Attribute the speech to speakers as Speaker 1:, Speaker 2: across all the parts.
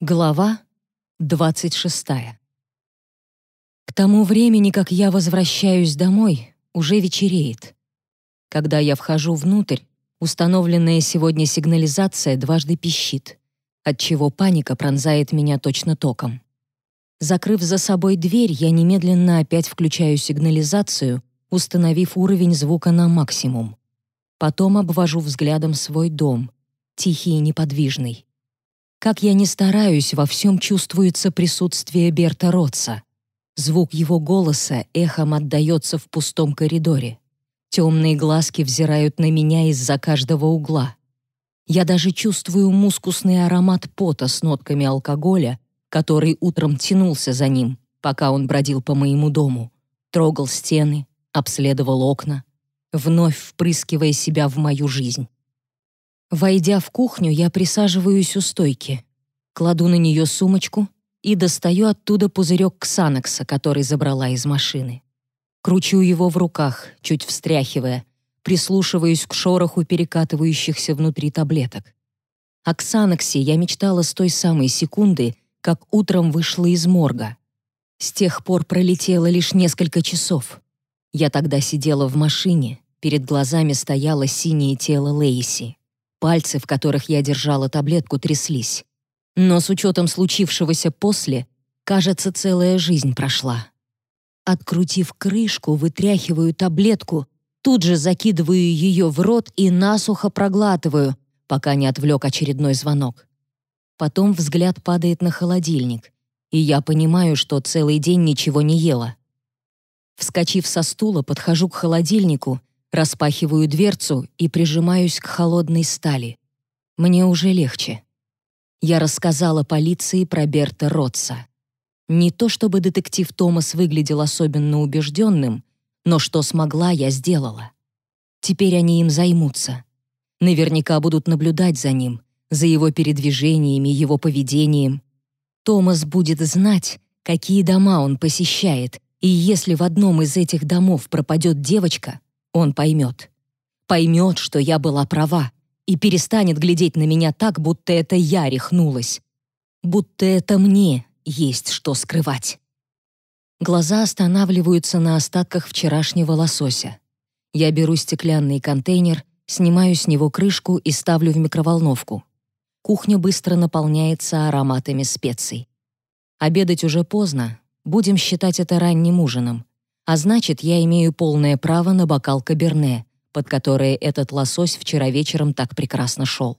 Speaker 1: Глава 26. К тому времени, как я возвращаюсь домой, уже вечереет. Когда я вхожу внутрь, установленная сегодня сигнализация дважды пищит, отчего паника пронзает меня точно током. Закрыв за собой дверь, я немедленно опять включаю сигнализацию, установив уровень звука на максимум. Потом обвожу взглядом свой дом, тихий и неподвижный. Как я ни стараюсь, во всем чувствуется присутствие Берта Ротса. Звук его голоса эхом отдаётся в пустом коридоре. Темные глазки взирают на меня из-за каждого угла. Я даже чувствую мускусный аромат пота с нотками алкоголя, который утром тянулся за ним, пока он бродил по моему дому, трогал стены, обследовал окна, вновь впрыскивая себя в мою жизнь. Войдя в кухню, я присаживаюсь у стойки, кладу на нее сумочку и достаю оттуда пузырек ксанокса, который забрала из машины. Кручу его в руках, чуть встряхивая, прислушиваюсь к шороху перекатывающихся внутри таблеток. О ксаноксе я мечтала с той самой секунды, как утром вышла из морга. С тех пор пролетело лишь несколько часов. Я тогда сидела в машине, перед глазами стояло синее тело Лейси. Пальцы, в которых я держала таблетку, тряслись. Но с учетом случившегося после, кажется, целая жизнь прошла. Открутив крышку, вытряхиваю таблетку, тут же закидываю ее в рот и насухо проглатываю, пока не отвлек очередной звонок. Потом взгляд падает на холодильник, и я понимаю, что целый день ничего не ела. Вскочив со стула, подхожу к холодильнику Распахиваю дверцу и прижимаюсь к холодной стали. Мне уже легче. Я рассказала полиции про Берта Ротса. Не то чтобы детектив Томас выглядел особенно убежденным, но что смогла, я сделала. Теперь они им займутся. Наверняка будут наблюдать за ним, за его передвижениями, его поведением. Томас будет знать, какие дома он посещает, и если в одном из этих домов пропадет девочка, он поймет. Поймет, что я была права, и перестанет глядеть на меня так, будто это я рехнулась. Будто это мне есть что скрывать. Глаза останавливаются на остатках вчерашнего лосося. Я беру стеклянный контейнер, снимаю с него крышку и ставлю в микроволновку. Кухня быстро наполняется ароматами специй. Обедать уже поздно, будем считать это ранним ужином а значит, я имею полное право на бокал каберне, под которое этот лосось вчера вечером так прекрасно шел.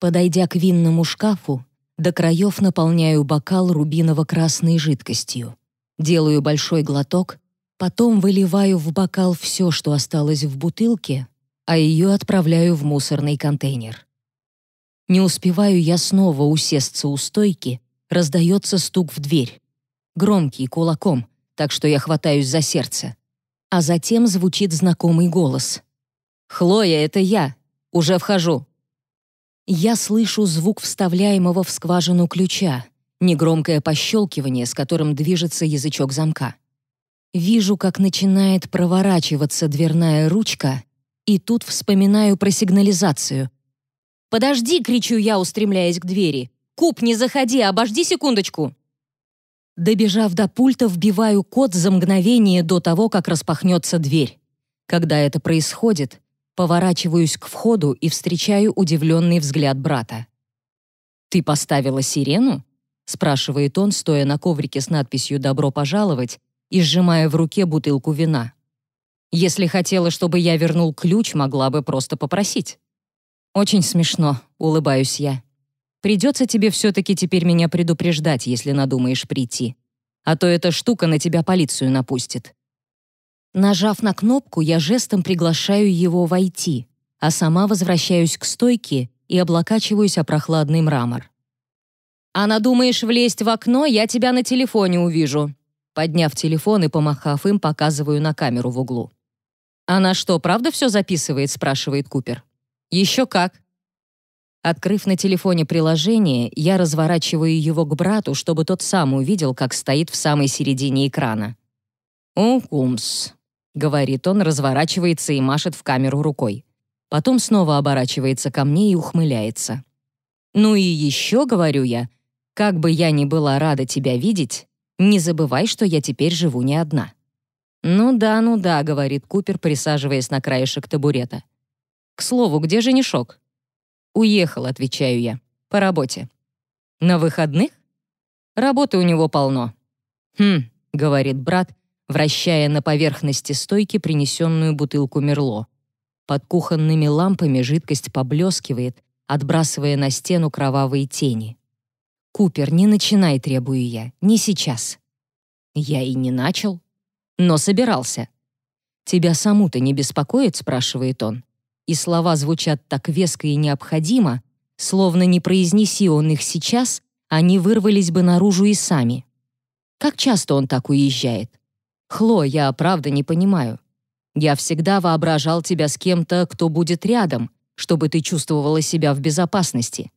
Speaker 1: Подойдя к винному шкафу, до краев наполняю бокал рубиново-красной жидкостью. Делаю большой глоток, потом выливаю в бокал все, что осталось в бутылке, а ее отправляю в мусорный контейнер. Не успеваю я снова усесться у стойки, раздается стук в дверь. Громкий, кулаком, так что я хватаюсь за сердце. А затем звучит знакомый голос. «Хлоя, это я. Уже вхожу». Я слышу звук вставляемого в скважину ключа, негромкое пощелкивание, с которым движется язычок замка. Вижу, как начинает проворачиваться дверная ручка, и тут вспоминаю про сигнализацию. «Подожди!» — кричу я, устремляясь к двери. «Куб, не заходи, обожди секундочку!» Добежав до пульта, вбиваю код за мгновение до того, как распахнется дверь. Когда это происходит, поворачиваюсь к входу и встречаю удивленный взгляд брата. «Ты поставила сирену?» — спрашивает он, стоя на коврике с надписью «Добро пожаловать» и сжимая в руке бутылку вина. «Если хотела, чтобы я вернул ключ, могла бы просто попросить». «Очень смешно», — улыбаюсь я. Придется тебе все-таки теперь меня предупреждать, если надумаешь прийти. А то эта штука на тебя полицию напустит». Нажав на кнопку, я жестом приглашаю его войти, а сама возвращаюсь к стойке и облокачиваюсь о прохладный мрамор. «А надумаешь влезть в окно, я тебя на телефоне увижу». Подняв телефон и помахав им, показываю на камеру в углу. «Она что, правда все записывает?» — спрашивает Купер. «Еще как. Открыв на телефоне приложение, я разворачиваю его к брату, чтобы тот сам увидел, как стоит в самой середине экрана. «Укумс», — говорит он, разворачивается и машет в камеру рукой. Потом снова оборачивается ко мне и ухмыляется. «Ну и еще, — говорю я, Как бы я ни была рада тебя видеть, не забывай, что я теперь живу не одна». «Ну да, ну да», — говорит Купер, присаживаясь на краешек табурета. «К слову, где женишок?» «Уехал», — отвечаю я. «По работе». «На выходных?» «Работы у него полно». «Хм», — говорит брат, вращая на поверхности стойки принесенную бутылку Мерло. Под кухонными лампами жидкость поблескивает, отбрасывая на стену кровавые тени. «Купер, не начинай», — требую я, — «не сейчас». Я и не начал, но собирался. «Тебя саму-то не беспокоит?» — спрашивает он. И слова звучат так веско и необходимо, словно не произнеси он их сейчас, они вырвались бы наружу и сами. Как часто он так уезжает? Хло, я правда не понимаю. Я всегда воображал тебя с кем-то, кто будет рядом, чтобы ты чувствовала себя в безопасности.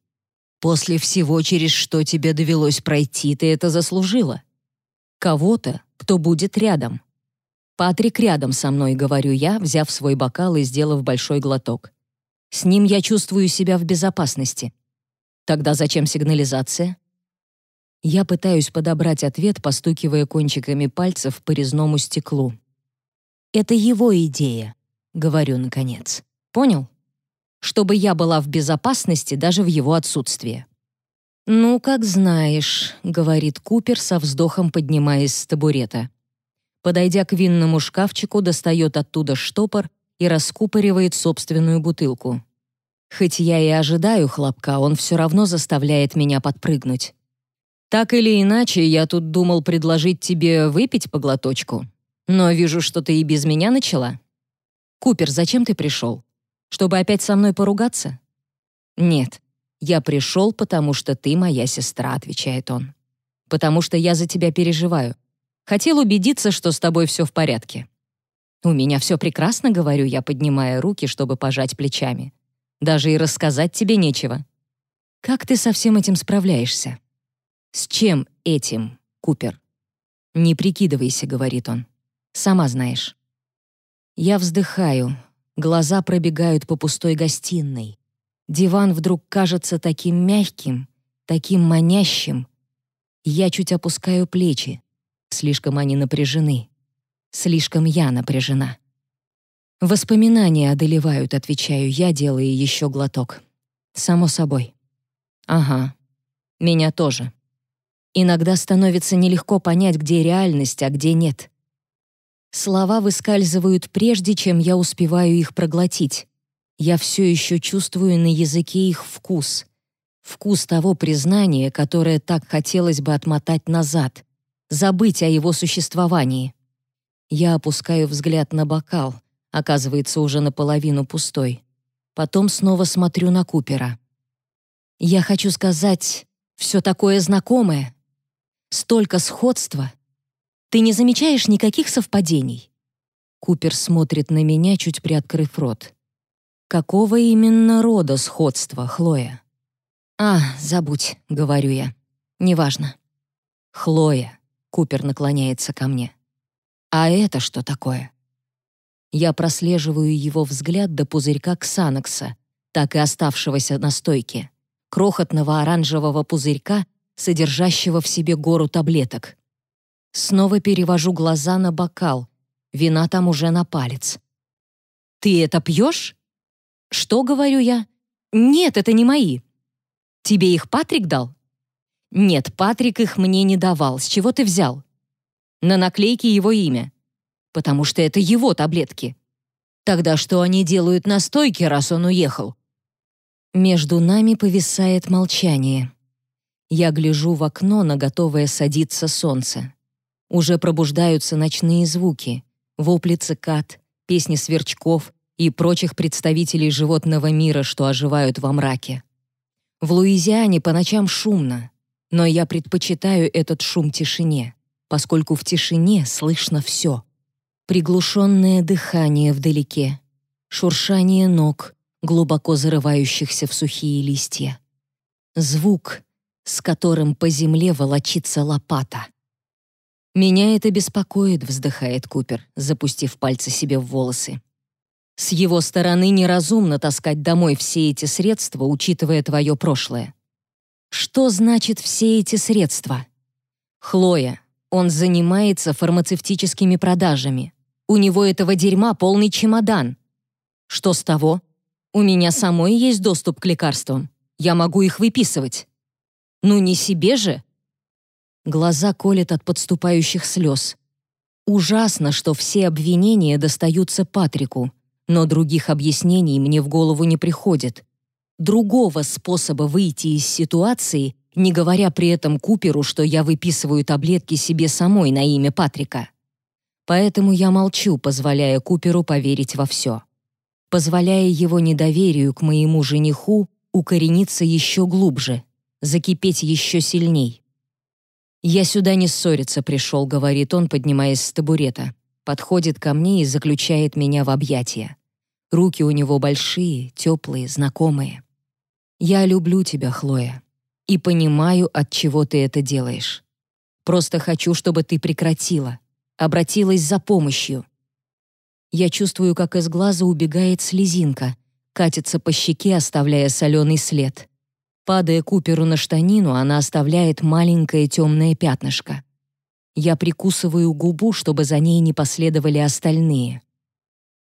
Speaker 1: После всего, через что тебе довелось пройти, ты это заслужила. Кого-то, кто будет рядом. Патрик рядом со мной, говорю я, взяв свой бокал и сделав большой глоток. С ним я чувствую себя в безопасности. Тогда зачем сигнализация? Я пытаюсь подобрать ответ, постукивая кончиками пальцев по резному стеклу. Это его идея, говорю наконец. Понял? чтобы я была в безопасности даже в его отсутствии. «Ну, как знаешь», — говорит Купер со вздохом, поднимаясь с табурета. Подойдя к винному шкафчику, достает оттуда штопор и раскупоривает собственную бутылку. Хоть я и ожидаю хлопка, он все равно заставляет меня подпрыгнуть. Так или иначе, я тут думал предложить тебе выпить по глоточку, но вижу, что ты и без меня начала. Купер, зачем ты пришел? Чтобы опять со мной поругаться? Нет. Я пришел, потому что ты моя сестра, отвечает он. Потому что я за тебя переживаю. Хотел убедиться, что с тобой все в порядке. У меня все прекрасно, говорю я, поднимая руки, чтобы пожать плечами. Даже и рассказать тебе нечего. Как ты со всем этим справляешься? С чем этим, Купер? Не прикидывайся, говорит он. Сама знаешь. Я вздыхаю, Глаза пробегают по пустой гостиной. Диван вдруг кажется таким мягким, таким манящим. Я чуть опускаю плечи. Слишком они напряжены. Слишком я напряжена. Воспоминания одолевают, отвечаю я, делая еще глоток. Само собой. Ага. Меня тоже. Иногда становится нелегко понять, где реальность, а где нет. Слова выскальзывают прежде, чем я успеваю их проглотить. Я все еще чувствую на языке их вкус. Вкус того признания, которое так хотелось бы отмотать назад, забыть о его существовании. Я опускаю взгляд на бокал, оказывается уже наполовину пустой. Потом снова смотрю на Купера. Я хочу сказать, все такое знакомое. Столько сходства, ты не замечаешь никаких совпадений?» Купер смотрит на меня, чуть приоткрыв рот. «Какого именно рода сходства, Хлоя?» «А, забудь», — говорю я. «Неважно». «Хлоя», — Купер наклоняется ко мне. «А это что такое?» Я прослеживаю его взгляд до пузырька Ксанокса, так и оставшегося на стойке, крохотного оранжевого пузырька, содержащего в себе гору таблеток. Снова перевожу глаза на бокал. Вина там уже на палец. «Ты это пьешь?» «Что?» — говорю я. «Нет, это не мои». «Тебе их Патрик дал?» «Нет, Патрик их мне не давал. С чего ты взял?» «На наклейке его имя». «Потому что это его таблетки». «Тогда что они делают на стойке, раз он уехал?» Между нами повисает молчание. Я гляжу в окно на готовое садиться солнце. Уже пробуждаются ночные звуки, вопли цикад, песни сверчков и прочих представителей животного мира, что оживают во мраке. В Луизиане по ночам шумно, но я предпочитаю этот шум тишине, поскольку в тишине слышно все. Приглушенное дыхание вдалеке, шуршание ног, глубоко зарывающихся в сухие листья. Звук, с которым по земле волочится лопата. «Меня это беспокоит», — вздыхает Купер, запустив пальцы себе в волосы. «С его стороны неразумно таскать домой все эти средства, учитывая твое прошлое. Что значит все эти средства? Хлоя, он занимается фармацевтическими продажами. У него этого дерьма полный чемодан. Что с того? У меня самой есть доступ к лекарствам. Я могу их выписывать. Ну не себе же. Глаза колет от подступающих слез. Ужасно, что все обвинения достаются Патрику, но других объяснений мне в голову не приходит. Другого способа выйти из ситуации, не говоря при этом Куперу, что я выписываю таблетки себе самой на имя Патрика. Поэтому я молчу, позволяя Куперу поверить во все. Позволяя его недоверию к моему жениху укорениться еще глубже, закипеть еще сильней. «Я сюда не ссориться пришел», — говорит он, поднимаясь с табурета. Подходит ко мне и заключает меня в объятия. Руки у него большие, теплые, знакомые. «Я люблю тебя, Хлоя, и понимаю, от чего ты это делаешь. Просто хочу, чтобы ты прекратила, обратилась за помощью». Я чувствую, как из глаза убегает слезинка, катится по щеке, оставляя соленый след. Падая Куперу на штанину, она оставляет маленькое темное пятнышко. Я прикусываю губу, чтобы за ней не последовали остальные.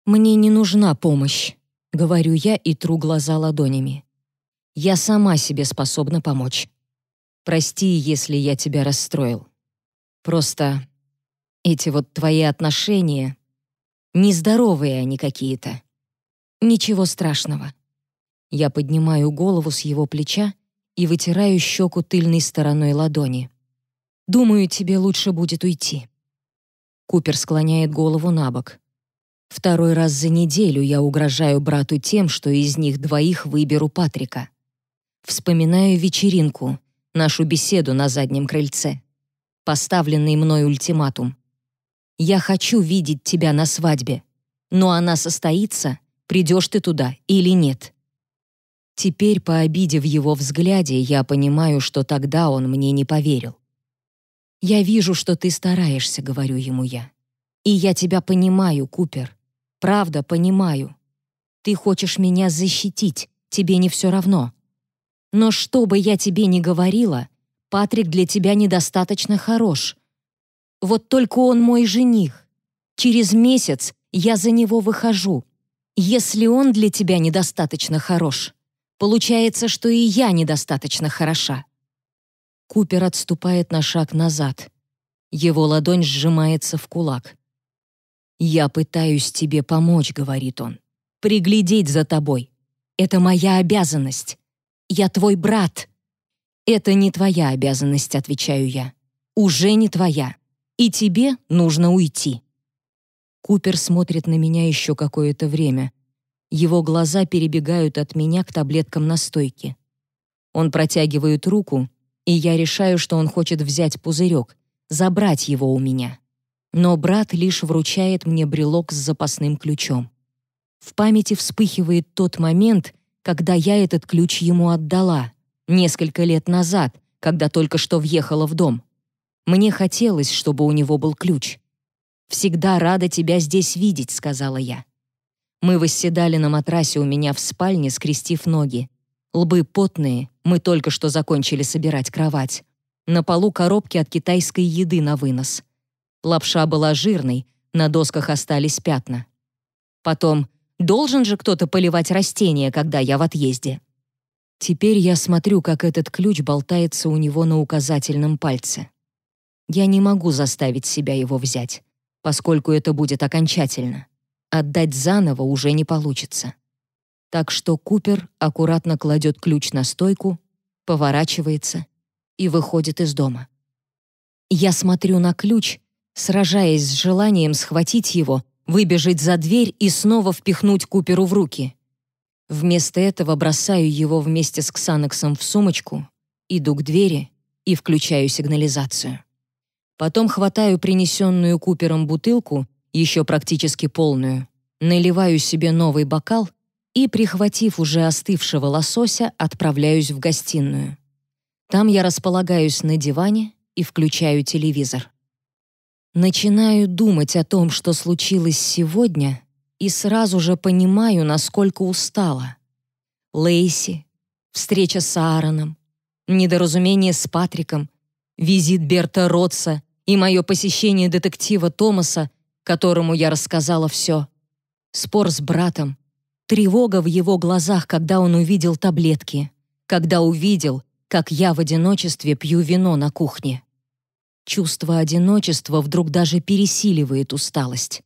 Speaker 1: «Мне не нужна помощь», — говорю я и тру глаза ладонями. «Я сама себе способна помочь. Прости, если я тебя расстроил. Просто эти вот твои отношения, нездоровые они какие-то. Ничего страшного. Я поднимаю голову с его плеча и вытираю щеку тыльной стороной ладони. «Думаю, тебе лучше будет уйти». Купер склоняет голову на бок. Второй раз за неделю я угрожаю брату тем, что из них двоих выберу Патрика. Вспоминаю вечеринку, нашу беседу на заднем крыльце. Поставленный мной ультиматум. «Я хочу видеть тебя на свадьбе, но она состоится, придешь ты туда или нет». Теперь, по обиде в его взгляде, я понимаю, что тогда он мне не поверил. «Я вижу, что ты стараешься», — говорю ему я. «И я тебя понимаю, Купер. Правда, понимаю. Ты хочешь меня защитить, тебе не все равно. Но что бы я тебе ни говорила, Патрик для тебя недостаточно хорош. Вот только он мой жених. Через месяц я за него выхожу. Если он для тебя недостаточно хорош, Получается, что и я недостаточно хороша. Купер отступает на шаг назад. Его ладонь сжимается в кулак. «Я пытаюсь тебе помочь», — говорит он. «Приглядеть за тобой. Это моя обязанность. Я твой брат». «Это не твоя обязанность», — отвечаю я. «Уже не твоя. И тебе нужно уйти». Купер смотрит на меня еще какое-то время, его глаза перебегают от меня к таблеткам на стойке. Он протягивает руку, и я решаю, что он хочет взять пузырек, забрать его у меня. Но брат лишь вручает мне брелок с запасным ключом. В памяти вспыхивает тот момент, когда я этот ключ ему отдала, несколько лет назад, когда только что въехала в дом. Мне хотелось, чтобы у него был ключ. «Всегда рада тебя здесь видеть», — сказала я. Мы восседали на матрасе у меня в спальне, скрестив ноги. Лбы потные, мы только что закончили собирать кровать. На полу коробки от китайской еды на вынос. Лапша была жирной, на досках остались пятна. Потом, должен же кто-то поливать растения, когда я в отъезде. Теперь я смотрю, как этот ключ болтается у него на указательном пальце. Я не могу заставить себя его взять, поскольку это будет окончательно. Отдать заново уже не получится. Так что Купер аккуратно кладет ключ на стойку, поворачивается и выходит из дома. Я смотрю на ключ, сражаясь с желанием схватить его, выбежать за дверь и снова впихнуть Куперу в руки. Вместо этого бросаю его вместе с Ксанаксом в сумочку, иду к двери и включаю сигнализацию. Потом хватаю принесенную Купером бутылку еще практически полную, наливаю себе новый бокал и, прихватив уже остывшего лосося, отправляюсь в гостиную. Там я располагаюсь на диване и включаю телевизор. Начинаю думать о том, что случилось сегодня, и сразу же понимаю, насколько устала. Лейси, встреча с Аароном, недоразумение с Патриком, визит Берта Ротса и мое посещение детектива Томаса, которому я рассказала все, спор с братом, тревога в его глазах, когда он увидел таблетки, когда увидел, как я в одиночестве пью вино на кухне. Чувство одиночества вдруг даже пересиливает усталость.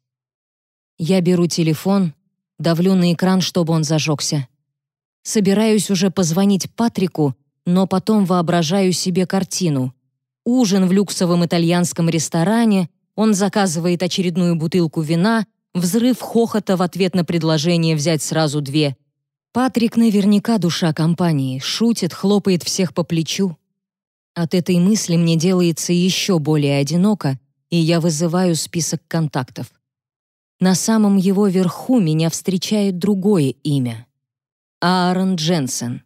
Speaker 1: Я беру телефон, давлю на экран, чтобы он зажегся. Собираюсь уже позвонить Патрику, но потом воображаю себе картину. Ужин в люксовом итальянском ресторане, он заказывает очередную бутылку вина, взрыв хохота в ответ на предложение взять сразу две. Патрик наверняка душа компании, шутит, хлопает всех по плечу. От этой мысли мне делается еще более одиноко, и я вызываю список контактов. На самом его верху меня встречает другое имя — Аарон Дженсен.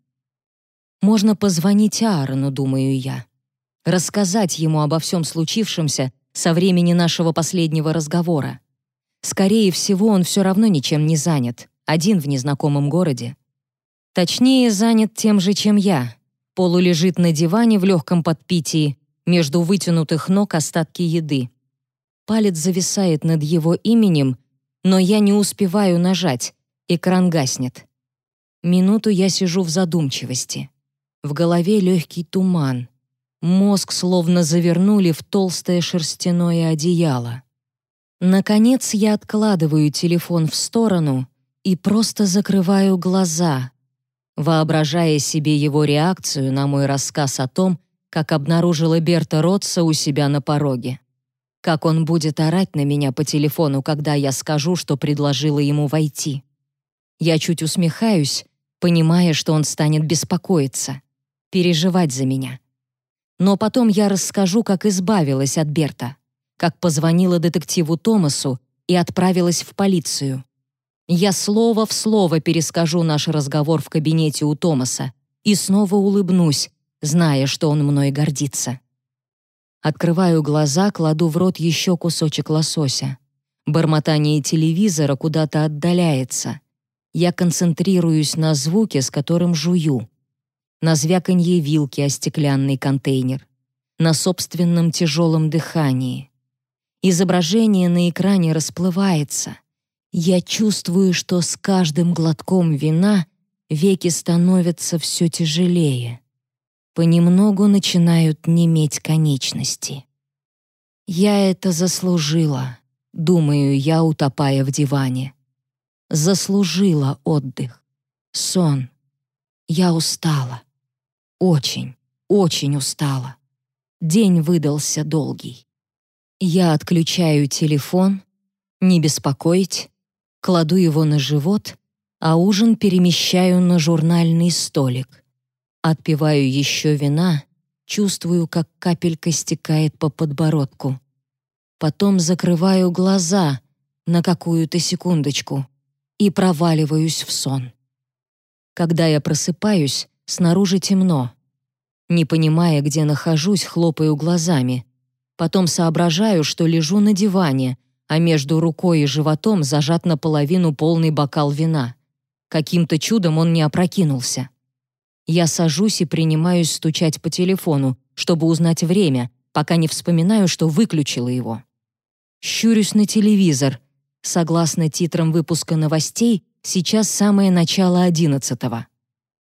Speaker 1: Можно позвонить Аарону, думаю я. Рассказать ему обо всем случившемся со времени нашего последнего разговора. Скорее всего, он все равно ничем не занят, один в незнакомом городе. Точнее, занят тем же, чем я. Полу лежит на диване в легком подпитии, между вытянутых ног остатки еды. Палец зависает над его именем, но я не успеваю нажать, экран гаснет. Минуту я сижу в задумчивости. В голове легкий туман. Мозг словно завернули в толстое шерстяное одеяло. Наконец я откладываю телефон в сторону и просто закрываю глаза, воображая себе его реакцию на мой рассказ о том, как обнаружила Берта Ротса у себя на пороге. Как он будет орать на меня по телефону, когда я скажу, что предложила ему войти. Я чуть усмехаюсь, понимая, что он станет беспокоиться переживать за меня. Но потом я расскажу, как избавилась от Берта, как позвонила детективу Томасу и отправилась в полицию. Я слово в слово перескажу наш разговор в кабинете у Томаса и снова улыбнусь, зная, что он мной гордится. Открываю глаза, кладу в рот еще кусочек лосося. Бормотание телевизора куда-то отдаляется. Я концентрируюсь на звуке, с которым жую на звяканье вилки о стеклянный контейнер, на собственном тяжелом дыхании. Изображение на экране расплывается. Я чувствую, что с каждым глотком вина веки становятся все тяжелее. Понемногу начинают неметь конечности. Я это заслужила, думаю я, утопая в диване. Заслужила отдых, сон. Я устала. Очень, очень устала. День выдался долгий. Я отключаю телефон, не беспокоить, кладу его на живот, а ужин перемещаю на журнальный столик. Отпиваю еще вина, чувствую, как капелька стекает по подбородку. Потом закрываю глаза на какую-то секундочку и проваливаюсь в сон. Когда я просыпаюсь, Снаружи темно. Не понимая, где нахожусь, хлопаю глазами. Потом соображаю, что лежу на диване, а между рукой и животом зажат наполовину полный бокал вина. Каким-то чудом он не опрокинулся. Я сажусь и принимаюсь стучать по телефону, чтобы узнать время, пока не вспоминаю, что выключила его. Щурюсь на телевизор. Согласно титрам выпуска новостей, сейчас самое начало одиннадцатого.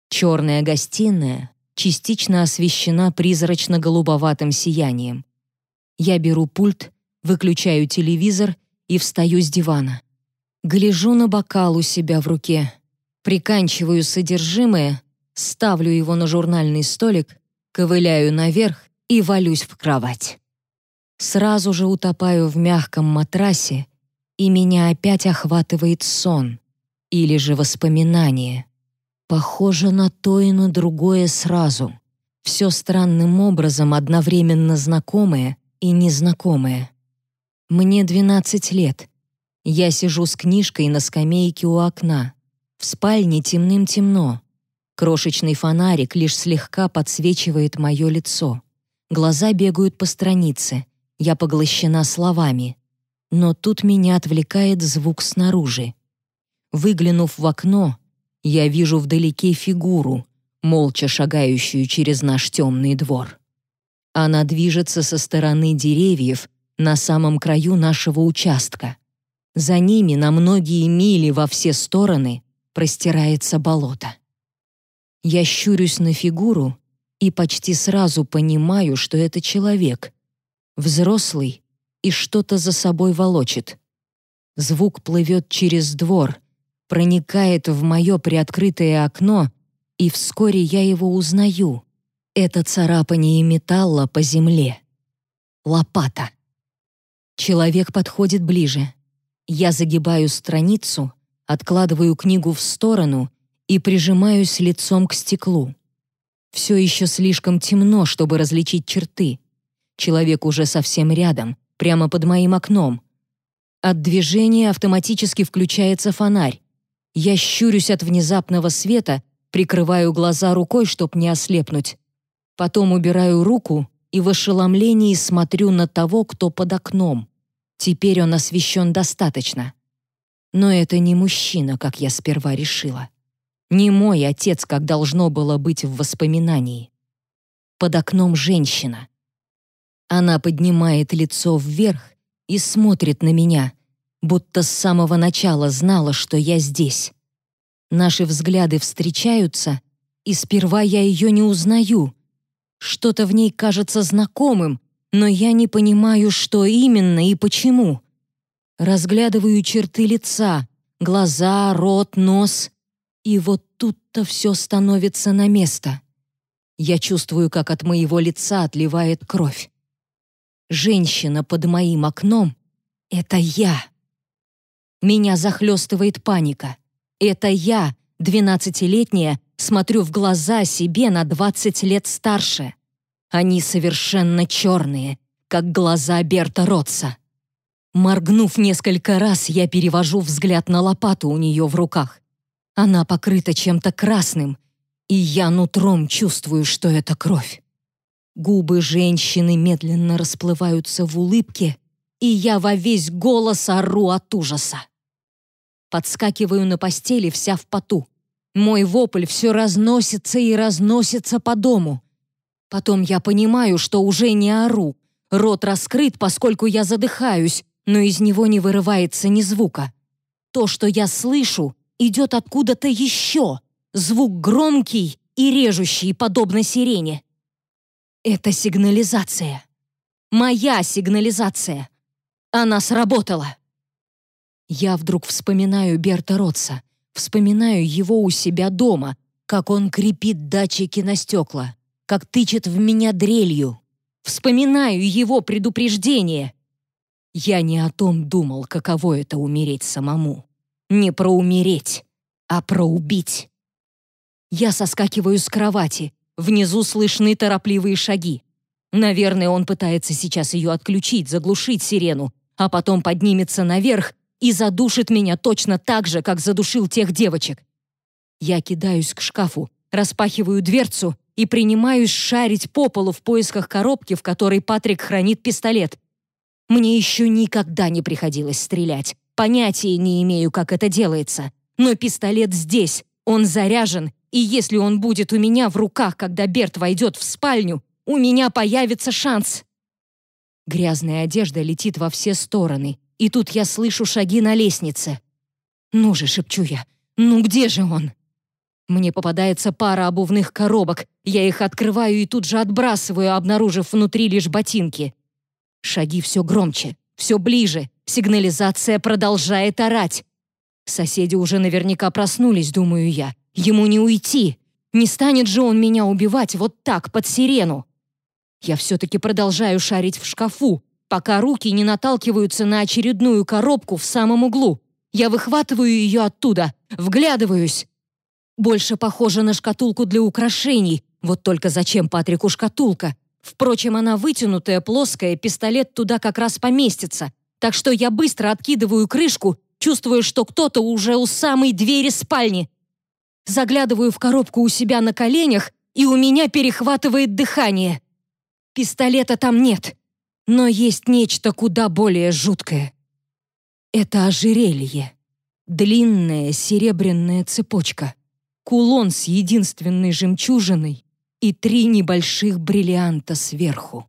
Speaker 1: Черная гостиная частично освещена призрачно-голубоватым сиянием. Я беру пульт, выключаю телевизор и встаю с дивана. Гляжу на бокал у себя в руке, приканчиваю содержимое, ставлю его на журнальный столик, ковыляю наверх и валюсь в кровать. Сразу же утопаю в мягком матрасе, и меня опять охватывает сон или же воспоминание. Похоже на то и на другое сразу. Все странным образом одновременно знакомое и незнакомое. Мне 12 лет. Я сижу с книжкой на скамейке у окна. В спальне темным-темно. Крошечный фонарик лишь слегка подсвечивает мое лицо. Глаза бегают по странице. Я поглощена словами. Но тут меня отвлекает звук снаружи. Выглянув в окно, я вижу вдалеке фигуру, молча шагающую через наш темный двор. Она движется со стороны деревьев на самом краю нашего участка. За ними на многие мили во все стороны простирается болото. Я щурюсь на фигуру и почти сразу понимаю, что это человек. Взрослый и что-то за собой волочит. Звук плывет через двор, проникает в мое приоткрытое окно, и вскоре я его узнаю. Это царапание металла по земле. Лопата. Человек подходит ближе. Я загибаю страницу, откладываю книгу в сторону и прижимаюсь лицом к стеклу. Все еще слишком темно, чтобы различить черты. Человек уже совсем рядом, прямо под моим окном. От движения автоматически включается фонарь. Я щурюсь от внезапного света, прикрываю глаза рукой, чтоб не ослепнуть. Потом убираю руку и в ошеломлении смотрю на того, кто под окном. Теперь он освещен достаточно. Но это не мужчина, как я сперва решила. Не мой отец, как должно было быть в воспоминании. Под окном женщина. Она поднимает лицо вверх и смотрит на меня, будто с самого начала знала, что я здесь. Наши взгляды встречаются, и сперва я ее не узнаю. Что-то в ней кажется знакомым, но я не понимаю, что именно и почему. Разглядываю черты лица, глаза, рот, нос, и вот тут-то все становится на место. Я чувствую, как от моего лица отливает кровь. Женщина под моим окном — это я. Меня захлестывает паника. Это я, двенадцатилетняя, смотрю в глаза себе на двадцать лет старше. Они совершенно черные, как глаза Берта Ротса. Моргнув несколько раз, я перевожу взгляд на лопату у нее в руках. Она покрыта чем-то красным, и я нутром чувствую, что это кровь. Губы женщины медленно расплываются в улыбке, и я во весь голос ору от ужаса. Подскакиваю на постели вся в поту. Мой вопль все разносится и разносится по дому. Потом я понимаю, что уже не ору. Рот раскрыт, поскольку я задыхаюсь, но из него не вырывается ни звука. То, что я слышу, идет откуда-то еще. Звук громкий и режущий, подобно сирене. Это сигнализация. Моя сигнализация. Она сработала. Я вдруг вспоминаю Берта Ротса, вспоминаю его у себя дома, как он крепит датчики на стекла как тычет в меня дрелью. Вспоминаю его предупреждение. Я не о том думал, каково это умереть самому. Не про умереть, а про убить. Я соскакиваю с кровати. Внизу слышны торопливые шаги. Наверное, он пытается сейчас ее отключить, заглушить сирену, а потом поднимется наверх и задушит меня точно так же, как задушил тех девочек. Я кидаюсь к шкафу, распахиваю дверцу и принимаюсь шарить по полу в поисках коробки, в которой Патрик хранит пистолет. Мне еще никогда не приходилось стрелять. Понятия не имею, как это делается. Но пистолет здесь, он заряжен, и если он будет у меня в руках, когда Берт войдет в спальню, у меня появится шанс. Грязная одежда летит во все стороны, и тут я слышу шаги на лестнице. «Ну же», — шепчу я, — «ну где же он?» Мне попадается пара обувных коробок. Я их открываю и тут же отбрасываю, обнаружив внутри лишь ботинки. Шаги все громче, все ближе. Сигнализация продолжает орать. Соседи уже наверняка проснулись, думаю я. Ему не уйти. Не станет же он меня убивать вот так, под сирену. Я все-таки продолжаю шарить в шкафу, пока руки не наталкиваются на очередную коробку в самом углу. Я выхватываю ее оттуда, вглядываюсь. Больше похоже на шкатулку для украшений. Вот только зачем Патрику шкатулка? Впрочем, она вытянутая, плоская, пистолет туда как раз поместится. Так что я быстро откидываю крышку, чувствую, что кто-то уже у самой двери спальни. Заглядываю в коробку у себя на коленях, и у меня перехватывает дыхание. Пистолета там нет, но есть нечто куда более жуткое. Это ожерелье. Длинная серебряная цепочка кулон с единственной жемчужиной и три небольших бриллианта сверху.